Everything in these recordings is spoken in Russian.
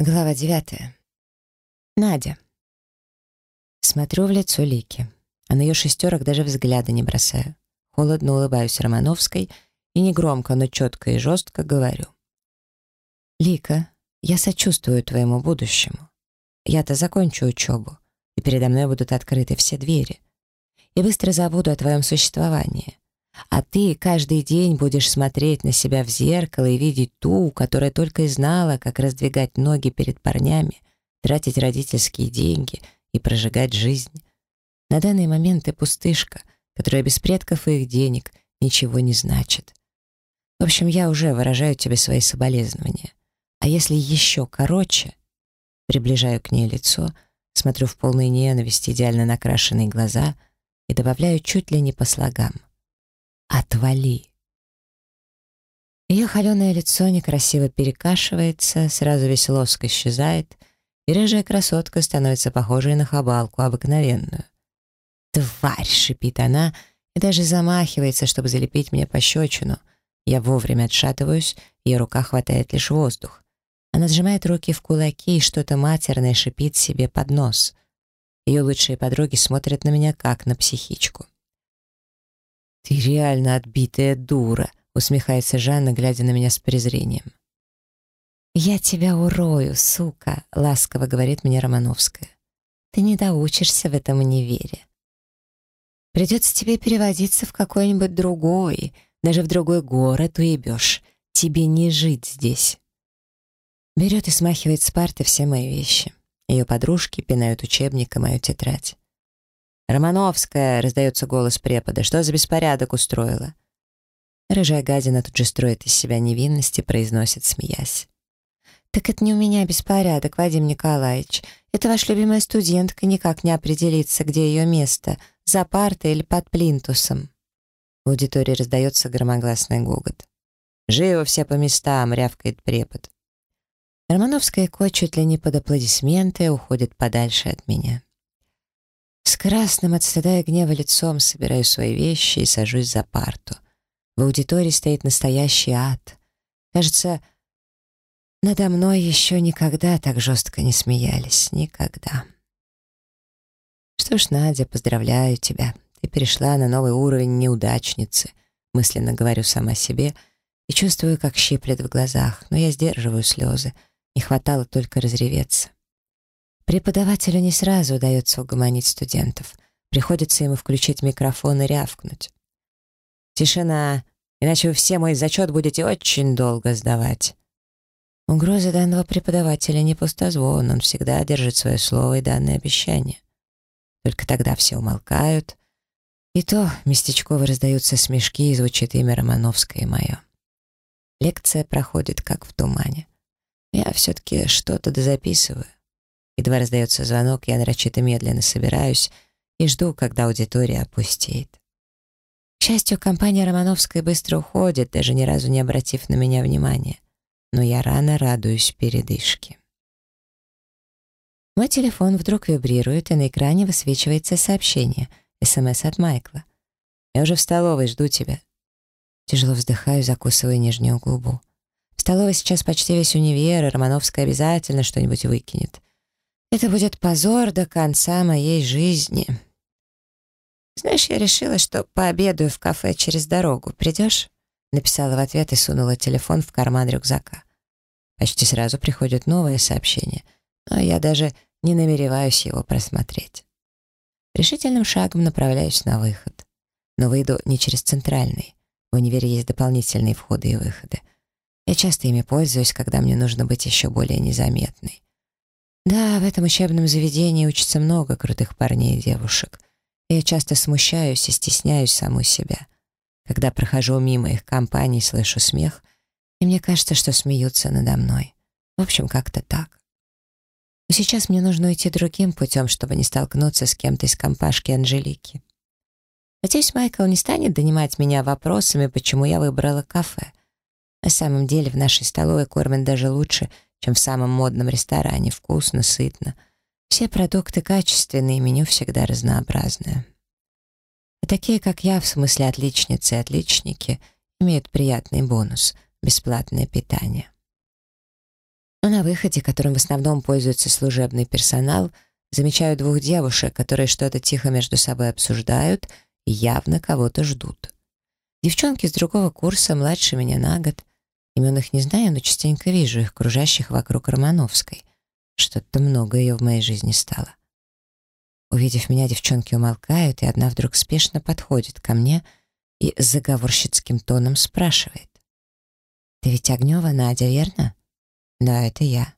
Глава девятая. Надя. Смотрю в лицо Лики, а на ее шестерок даже взгляда не бросаю. Холодно улыбаюсь Романовской и негромко, но четко и жестко говорю. «Лика, я сочувствую твоему будущему. Я-то закончу учебу, и передо мной будут открыты все двери. И быстро забуду о твоем существовании. А ты каждый день будешь смотреть на себя в зеркало и видеть ту, которая только и знала, как раздвигать ноги перед парнями, тратить родительские деньги и прожигать жизнь. На данный момент ты пустышка, которая без предков и их денег ничего не значит. В общем, я уже выражаю тебе свои соболезнования. А если еще короче, приближаю к ней лицо, смотрю в полной ненависти идеально накрашенные глаза и добавляю чуть ли не по слогам — «Отвали!» Ее холеное лицо некрасиво перекашивается, сразу весь лоск исчезает, и рыжая красотка становится похожей на хабалку обыкновенную. «Тварь!» — шипит она и даже замахивается, чтобы залепить мне пощечину. Я вовремя отшатываюсь, ее рука хватает лишь воздух. Она сжимает руки в кулаки и что-то матерное шипит себе под нос. Ее лучшие подруги смотрят на меня как на психичку. «Ты реально отбитая дура», — усмехается Жанна, глядя на меня с презрением. «Я тебя урою, сука», — ласково говорит мне Романовская. «Ты не доучишься в этом универе. Придется тебе переводиться в какой-нибудь другой, даже в другой город уебешь. Тебе не жить здесь». Берет и смахивает с парты все мои вещи. Ее подружки пинают учебник и мою тетрадь. «Романовская!» — раздается голос препода. «Что за беспорядок устроила?» Рыжая гадина тут же строит из себя невинность и произносит, смеясь. «Так это не у меня беспорядок, Вадим Николаевич. Это ваша любимая студентка никак не определится, где ее место, за партой или под плинтусом». В аудитории раздается громогласный гогот. «Живо все по местам!» — рявкает препод. Романовская ко чуть ли не под аплодисменты уходит подальше от меня. С красным от стыда и гнева лицом собираю свои вещи и сажусь за парту. В аудитории стоит настоящий ад. Кажется, надо мной еще никогда так жестко не смеялись. Никогда. Что ж, Надя, поздравляю тебя. Ты перешла на новый уровень неудачницы. Мысленно говорю сама себе и чувствую, как щиплет в глазах, но я сдерживаю слезы. Не хватало только разреветься. Преподавателю не сразу удается угомонить студентов. Приходится ему включить микрофон и рявкнуть. «Тишина, иначе вы все мой зачет будете очень долго сдавать». Угроза данного преподавателя не пустозвон, он всегда держит свое слово и данное обещание. Только тогда все умолкают, и то местечково раздаются смешки, и звучит имя Романовское и мое. Лекция проходит как в тумане. Я все-таки что-то дозаписываю. Едва раздается звонок, я нарочито медленно собираюсь и жду, когда аудитория опустеет. К счастью, компания Романовской быстро уходит, даже ни разу не обратив на меня внимания. Но я рано радуюсь передышке. Мой телефон вдруг вибрирует, и на экране высвечивается сообщение, СМС от Майкла. «Я уже в столовой, жду тебя». Тяжело вздыхаю, закусывая нижнюю губу. В столовой сейчас почти весь универ, и Романовская обязательно что-нибудь выкинет. Это будет позор до конца моей жизни. Знаешь, я решила, что пообедаю в кафе через дорогу. Придешь? Написала в ответ и сунула телефон в карман рюкзака. Почти сразу приходит новое сообщение, но я даже не намереваюсь его просмотреть. Решительным шагом направляюсь на выход. Но выйду не через центральный. В универе есть дополнительные входы и выходы. Я часто ими пользуюсь, когда мне нужно быть еще более незаметной. Да, в этом учебном заведении учатся много крутых парней и девушек. я часто смущаюсь и стесняюсь саму себя. Когда прохожу мимо их компаний, слышу смех, и мне кажется, что смеются надо мной. В общем, как-то так. Но сейчас мне нужно уйти другим путем, чтобы не столкнуться с кем-то из компашки Анжелики. Надеюсь, Майкл не станет донимать меня вопросами, почему я выбрала кафе. На самом деле в нашей столовой кормят даже лучше, чем в самом модном ресторане. Вкусно, сытно. Все продукты качественные, меню всегда разнообразное. А такие, как я, в смысле отличницы и отличники, имеют приятный бонус — бесплатное питание. Но на выходе, которым в основном пользуется служебный персонал, замечаю двух девушек, которые что-то тихо между собой обсуждают и явно кого-то ждут. Девчонки с другого курса, младше меня на год. Имен их не знаю, но частенько вижу их, кружащих вокруг Романовской. Что-то много ее в моей жизни стало. Увидев меня, девчонки умолкают, и одна вдруг спешно подходит ко мне и с заговорщицким тоном спрашивает. «Ты ведь Огнева Надя, верно?» «Да, это я».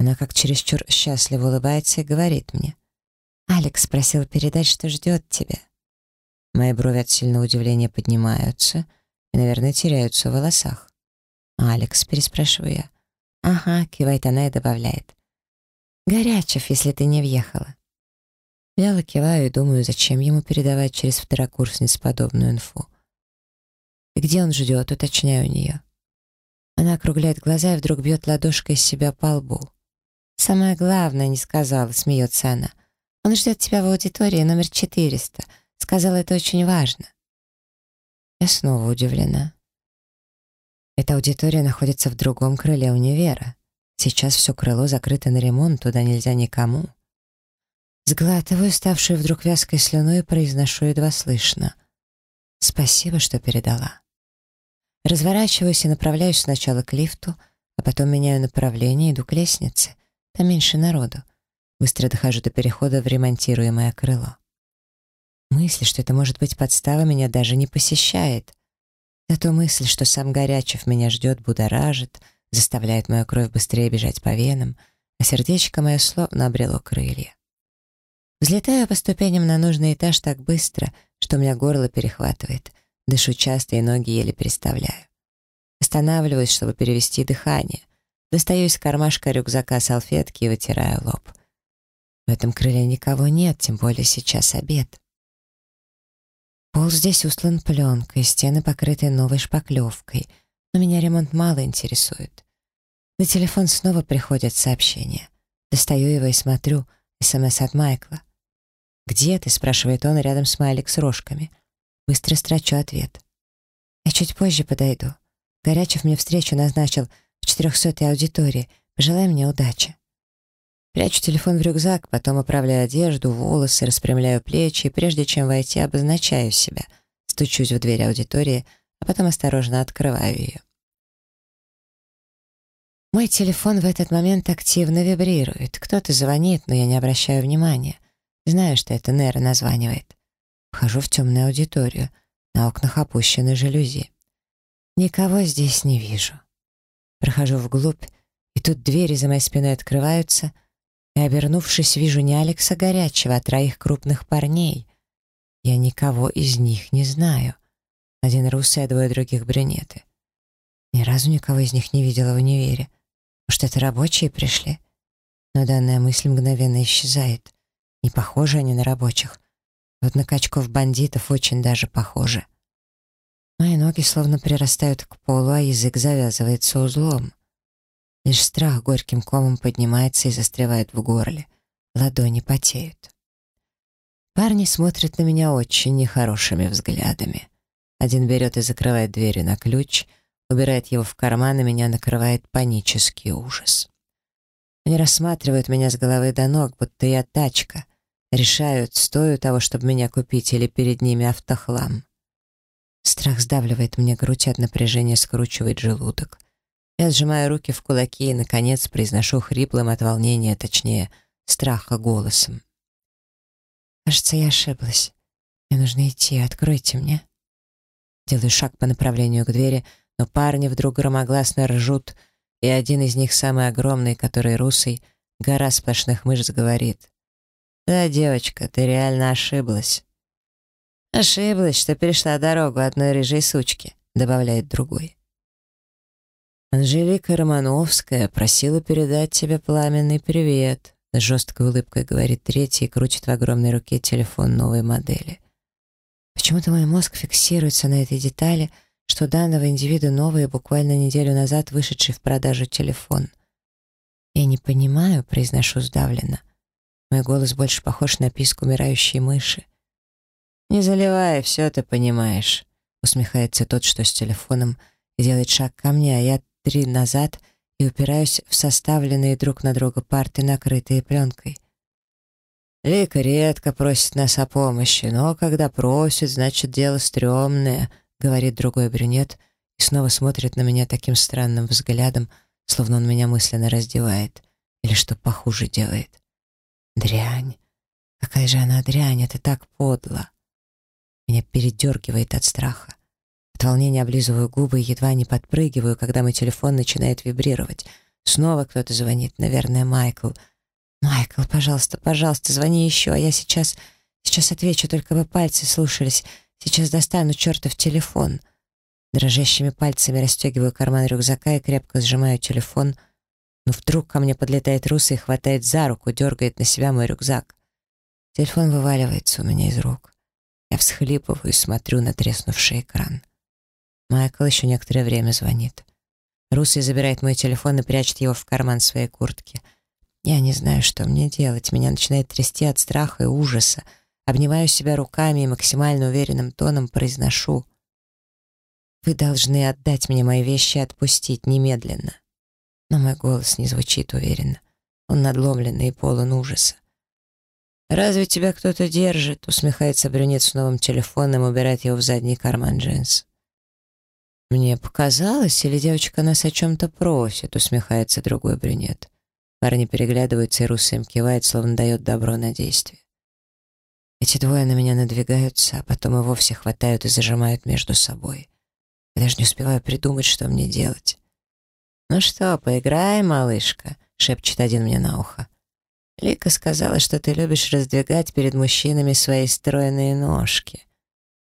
Она как чересчур счастливо улыбается и говорит мне. «Алекс просил передать, что ждет тебя». Мои брови от сильного удивления поднимаются и, наверное, теряются в волосах. «Алекс?» — переспрашиваю я. «Ага», — кивает она и добавляет. «Горячев, если ты не въехала». Вяло киваю и думаю, зачем ему передавать через второкурсниц подобную инфу. «И где он ждет?» — уточняю у нее. Она округляет глаза и вдруг бьет ладошкой из себя по лбу. «Самое главное не сказала», — смеется она. «Он ждет тебя в аудитории номер 400. Сказала, это очень важно». Я снова удивлена. Эта аудитория находится в другом крыле универа. Сейчас все крыло закрыто на ремонт, туда нельзя никому. Сглатываю, ставшую вдруг вязкой слюной, произношу едва слышно. «Спасибо, что передала». Разворачиваюсь и направляюсь сначала к лифту, а потом меняю направление, иду к лестнице. Там меньше народу. Быстро дохожу до перехода в ремонтируемое крыло. Мысль, что это может быть подстава, меня даже не посещает. Зато мысль, что сам Горячев меня ждет, будоражит, заставляет мою кровь быстрее бежать по венам, а сердечко мое словно обрело крылья. Взлетаю по ступеням на нужный этаж так быстро, что у меня горло перехватывает. Дышу часто и ноги еле переставляю. Останавливаюсь, чтобы перевести дыхание. Достаю из кармашка рюкзака салфетки и вытираю лоб. В этом крыле никого нет, тем более сейчас обед. Пол здесь устлан пленкой, стены покрыты новой шпаклевкой, но меня ремонт мало интересует. На телефон снова приходят сообщения. Достаю его и смотрю, СМС от Майкла. «Где ты?» — спрашивает он рядом с смайлик с рожками. Быстро строчу ответ. «Я чуть позже подойду. Горячев мне встречу назначил в четырехсотой аудитории. Пожелай мне удачи». Прячу телефон в рюкзак, потом оправляю одежду, волосы, распрямляю плечи, и прежде чем войти, обозначаю себя. Стучусь в дверь аудитории, а потом осторожно открываю ее. Мой телефон в этот момент активно вибрирует. Кто-то звонит, но я не обращаю внимания. Знаю, что это Нера названивает. Вхожу в темную аудиторию. На окнах опущены жалюзи. Никого здесь не вижу. Прохожу вглубь, и тут двери за моей спиной открываются, обернувшись, вижу не Алекса Горячего, а троих крупных парней. Я никого из них не знаю. Один русый, а двое других брюнеты. Ни разу никого из них не видела в универе. Может, это рабочие пришли? Но данная мысль мгновенно исчезает. Не похожи они на рабочих. Вот на качков-бандитов очень даже похожи. Мои ноги словно прирастают к полу, а язык завязывается узлом. Лишь страх горьким комом поднимается и застревает в горле. Ладони потеют. Парни смотрят на меня очень нехорошими взглядами. Один берет и закрывает двери на ключ, убирает его в карман, и меня накрывает панический ужас. Они рассматривают меня с головы до ног, будто я тачка, решают, стою того, чтобы меня купить, или перед ними автохлам. Страх сдавливает мне грудь, от напряжения скручивает желудок. Я сжимаю руки в кулаки и, наконец, произношу хриплым от волнения, точнее, страха голосом. «Кажется, я ошиблась. Мне нужно идти, откройте мне». Делаю шаг по направлению к двери, но парни вдруг громогласно ржут, и один из них, самый огромный, который русый, гора сплошных мышц, говорит. «Да, девочка, ты реально ошиблась». «Ошиблась, что перешла дорогу одной рыжей сучки», — добавляет другой. «Анжелика Романовская просила передать тебе пламенный привет», — с жесткой улыбкой говорит третий и крутит в огромной руке телефон новой модели. Почему-то мой мозг фиксируется на этой детали, что данного индивида новый, буквально неделю назад вышедший в продажу телефон. «Я не понимаю», — произношу сдавленно. Мой голос больше похож на писк умирающей мыши. «Не заливай, все ты понимаешь», — усмехается тот, что с телефоном, делает шаг ко мне, а я три назад и упираюсь в составленные друг на друга парты, накрытые пленкой. Лика редко просит нас о помощи, но когда просит, значит, дело стрёмное, говорит другой брюнет и снова смотрит на меня таким странным взглядом, словно он меня мысленно раздевает или что похуже делает. Дрянь. Какая же она дрянь, это так подло. Меня передергивает от страха. От волнения облизываю губы и едва не подпрыгиваю, когда мой телефон начинает вибрировать. Снова кто-то звонит, наверное, Майкл — «Майкл, пожалуйста, пожалуйста, звони еще, а я сейчас... Сейчас отвечу, только бы пальцы слушались. Сейчас достану чертов телефон». Дрожащими пальцами расстегиваю карман рюкзака и крепко сжимаю телефон. Но вдруг ко мне подлетает Руса и хватает за руку, дергает на себя мой рюкзак. Телефон вываливается у меня из рук. Я всхлипываю и смотрю на треснувший экран. Майкл еще некоторое время звонит. Русый забирает мой телефон и прячет его в карман своей куртки — я не знаю, что мне делать. Меня начинает трясти от страха и ужаса. Обнимаю себя руками и максимально уверенным тоном произношу. «Вы должны отдать мне мои вещи и отпустить немедленно». Но мой голос не звучит уверенно. Он надломленный и полон ужаса. «Разве тебя кто-то держит?» — усмехается брюнет с новым телефоном и убирает его в задний карман джинс. «Мне показалось, или девочка нас о чем-то просит?» — усмехается другой брюнет. Парни переглядываются, и Руссо им кивает, словно дает добро на действие. Эти двое на меня надвигаются, а потом и вовсе хватают и зажимают между собой. Я даже не успеваю придумать, что мне делать. «Ну что, поиграем, малышка?» — шепчет один мне на ухо. Лика сказала, что ты любишь раздвигать перед мужчинами свои стройные ножки.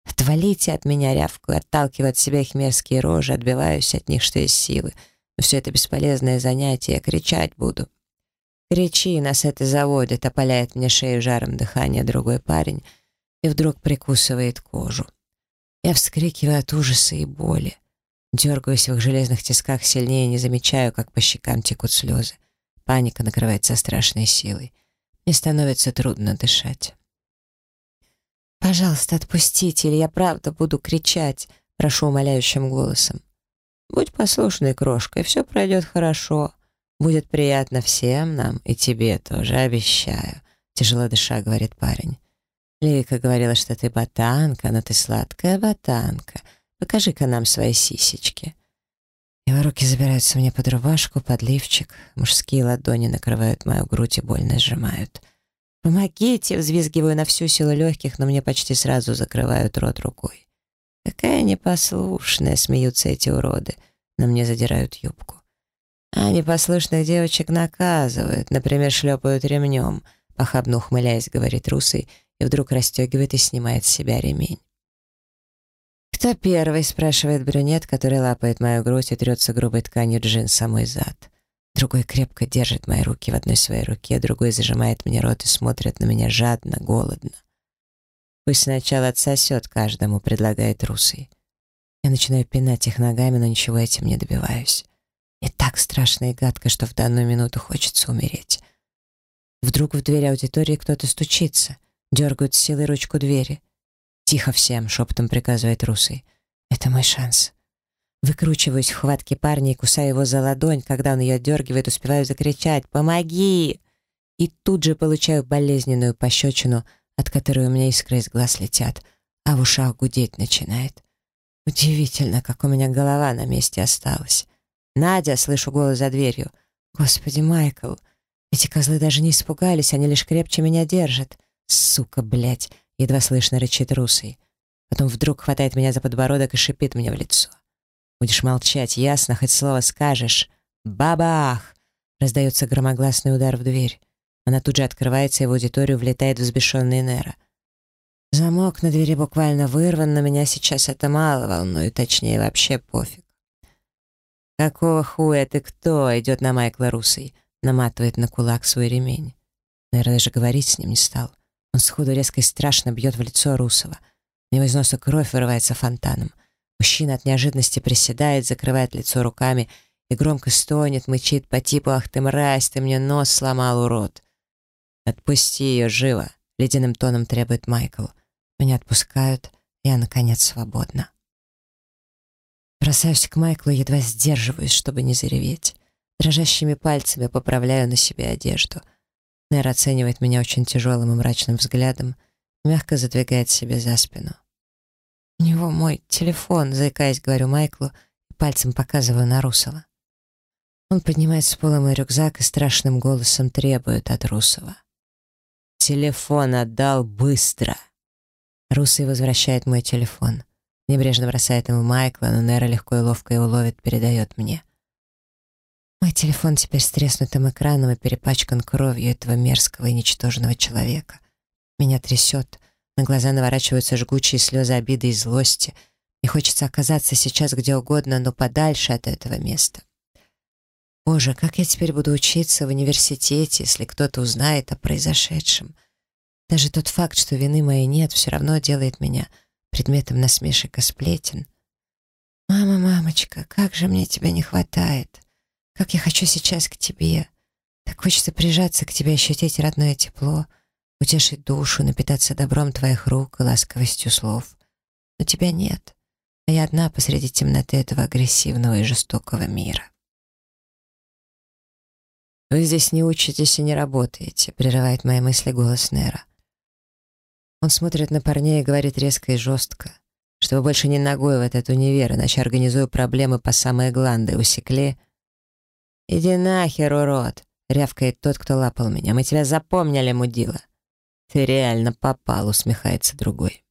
Отвалите от меня рявку, отталкиваю от себя их мерзкие рожи, отбиваюсь от них, что есть силы. Но все это бесполезное занятие, кричать буду. «Кричи, нас это заводит», — опаляет мне шею жаром дыхания другой парень и вдруг прикусывает кожу. Я вскрикиваю от ужаса и боли. Дергаюсь в их железных тисках сильнее, не замечаю, как по щекам текут слезы. Паника накрывает со страшной силой. Мне становится трудно дышать. «Пожалуйста, отпустите, или я правда буду кричать», — прошу умоляющим голосом. «Будь послушной, крошка, и все пройдет хорошо», Будет приятно всем нам, и тебе тоже, обещаю. Тяжело дыша, говорит парень. Лика говорила, что ты ботанка, но ты сладкая ботанка. Покажи-ка нам свои сисечки. Его руки забираются мне под рубашку, под лифчик. Мужские ладони накрывают мою грудь и больно сжимают. «Помогите!» — взвизгиваю на всю силу легких, но мне почти сразу закрывают рот рукой. «Какая непослушная!» — смеются эти уроды. На мне задирают юбку. А непослушных девочек наказывают, например, шлепают ремнем, похабно ухмыляясь, говорит русый, и вдруг расстегивает и снимает с себя ремень. «Кто первый?» — спрашивает брюнет, который лапает мою грудь и трется грубой тканью джинс самой зад. Другой крепко держит мои руки в одной своей руке, другой зажимает мне рот и смотрит на меня жадно, голодно. «Пусть сначала отсосет каждому», — предлагает русый. Я начинаю пинать их ногами, но ничего этим не добиваюсь. Мне так страшно и гадко, что в данную минуту хочется умереть. Вдруг в дверь аудитории кто-то стучится, дергают силой ручку двери. «Тихо всем!» — шепотом приказывает Русый. «Это мой шанс». Выкручиваюсь в хватке парня и кусаю его за ладонь. Когда он ее дергивает, успеваю закричать «Помоги!» И тут же получаю болезненную пощечину, от которой у меня искры из глаз летят, а в ушах гудеть начинает. Удивительно, как у меня голова на месте осталась. «Надя!» — слышу голос за дверью. «Господи, Майкл! Эти козлы даже не испугались, они лишь крепче меня держат. Сука, блядь!» — едва слышно рычит русый. Потом вдруг хватает меня за подбородок и шипит мне в лицо. «Будешь молчать, ясно? Хоть слово скажешь!» «Бабах!» — раздается громогласный удар в дверь. Она тут же открывается, и в аудиторию влетает взбешенный Нера. Замок на двери буквально вырван, но меня сейчас это мало волнует, точнее, вообще пофиг. «Какого хуя ты кто?» — идет на Майкла Русый. Наматывает на кулак свой ремень. Наверное, даже говорить с ним не стал. Он сходу резко и страшно бьет в лицо Русова. У него из носа кровь вырывается фонтаном. Мужчина от неожиданности приседает, закрывает лицо руками и громко стонет, мычит по типу «Ах ты мразь, ты мне нос сломал, урод!» «Отпусти ее, живо!» — ледяным тоном требует Майкл. Меня отпускают, я, наконец, свободна. Бросаюсь к Майклу, едва сдерживаюсь, чтобы не зареветь. Дрожащими пальцами поправляю на себе одежду. Нер оценивает меня очень тяжелым и мрачным взглядом, мягко задвигает себе за спину. «У него мой телефон», — заикаясь, говорю Майклу, пальцем показываю на Русова. Он поднимает с пола мой рюкзак и страшным голосом требует от Русова. «Телефон отдал быстро!» Русый возвращает мой телефон. Небрежно бросает ему Майкла, но Нера легко и ловко его ловит, передает мне. Мой телефон теперь с треснутым экраном и перепачкан кровью этого мерзкого и ничтожного человека. Меня трясет, на глаза наворачиваются жгучие слезы обиды и злости. Мне хочется оказаться сейчас где угодно, но подальше от этого места. Боже, как я теперь буду учиться в университете, если кто-то узнает о произошедшем? Даже тот факт, что вины моей нет, все равно делает меня предметом насмешек и сплетен. «Мама, мамочка, как же мне тебя не хватает!» Как я хочу сейчас к тебе. Так хочется прижаться к тебе, ощутить родное тепло, утешить душу, напитаться добром твоих рук и ласковостью слов. Но тебя нет, а я одна посреди темноты этого агрессивного и жестокого мира. «Вы здесь не учитесь и не работаете», — прерывает мои мысли голос Нера. Он смотрит на парней и говорит резко и жестко, чтобы больше не ногой в этот универ, иначе организую проблемы по самые гланды, усекли, «Иди нахер, урод!» — рявкает тот, кто лапал меня. «Мы тебя запомнили, мудила!» «Ты реально попал!» — усмехается другой.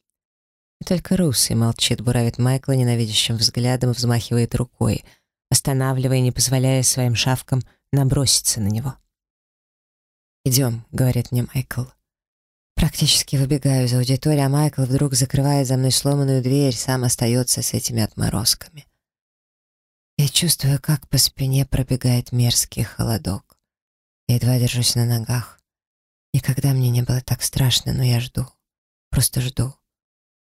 И только русый молчит, буравит Майкла ненавидящим взглядом и взмахивает рукой, останавливая не позволяя своим шавкам наброситься на него. «Идем», — говорит мне Майкл. Практически выбегаю из аудитории, а Майкл вдруг закрывает за мной сломанную дверь, сам остается с этими отморозками. Я чувствую, как по спине пробегает мерзкий холодок. Я едва держусь на ногах. Никогда мне не было так страшно, но я жду. Просто жду.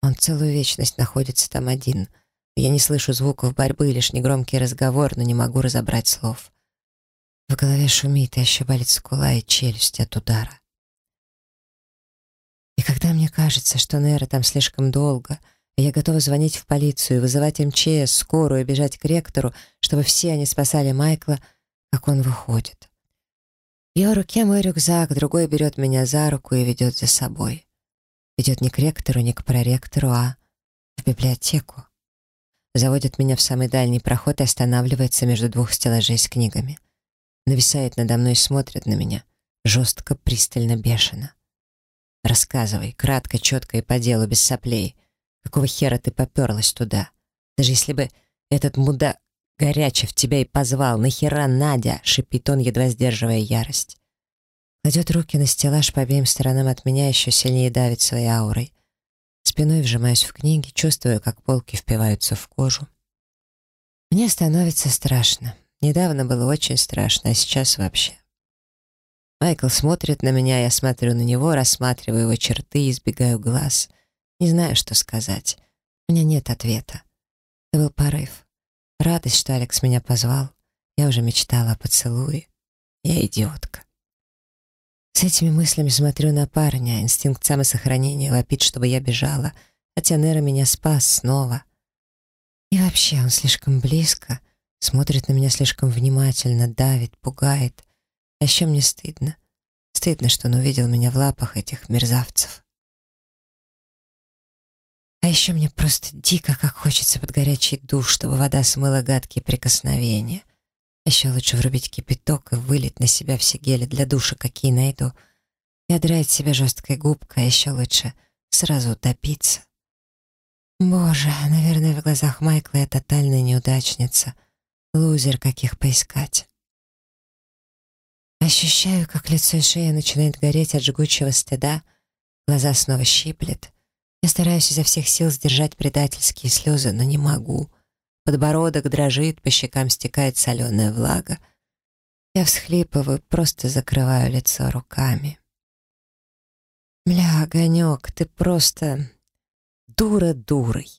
Он целую вечность находится там один. Я не слышу звуков борьбы, лишь негромкий разговор, но не могу разобрать слов. В голове шумит, и еще болит скула и челюсть от удара. И когда мне кажется, что Нера там слишком долго — я готова звонить в полицию, вызывать МЧС, скорую, бежать к ректору, чтобы все они спасали Майкла, как он выходит. В его руке мой рюкзак, другой берет меня за руку и ведет за собой. Ведет не к ректору, не к проректору, а в библиотеку. Заводит меня в самый дальний проход и останавливается между двух стеллажей с книгами. Нависает надо мной и смотрит на меня. Жестко, пристально, бешено. Рассказывай, кратко, четко и по делу, без соплей. Какого хера ты поперлась туда? Даже если бы этот муда Горячев тебя и позвал, нахера, Надя?» — шипит он, едва сдерживая ярость. Кладет руки на стеллаж по обеим сторонам от меня, еще сильнее давит своей аурой. Спиной вжимаюсь в книги, чувствую, как полки впиваются в кожу. Мне становится страшно. Недавно было очень страшно, а сейчас вообще. Майкл смотрит на меня, я смотрю на него, рассматриваю его черты, избегаю глаз. Не знаю, что сказать. У меня нет ответа. Это был порыв. Радость, что Алекс меня позвал. Я уже мечтала о поцелуе. Я идиотка. С этими мыслями смотрю на парня. Инстинкт самосохранения вопит, чтобы я бежала. Хотя Нера меня спас снова. И вообще он слишком близко, смотрит на меня слишком внимательно, давит, пугает. А еще мне стыдно. Стыдно, что он увидел меня в лапах этих мерзавцев. А еще мне просто дико как хочется под горячий душ, чтобы вода смыла гадкие прикосновения. Еще лучше врубить кипяток и вылить на себя все гели для душа, какие найду. И одрать себя жесткой губкой, а еще лучше сразу утопиться. Боже, наверное, в глазах Майкла я тотальная неудачница. Лузер, каких поискать. Ощущаю, как лицо и шея начинает гореть от жгучего стыда, глаза снова щиплет — я стараюсь изо всех сил сдержать предательские слезы, но не могу. Подбородок дрожит, по щекам стекает соленая влага. Я всхлипываю, просто закрываю лицо руками. Бля, Огонек, ты просто дура дурой.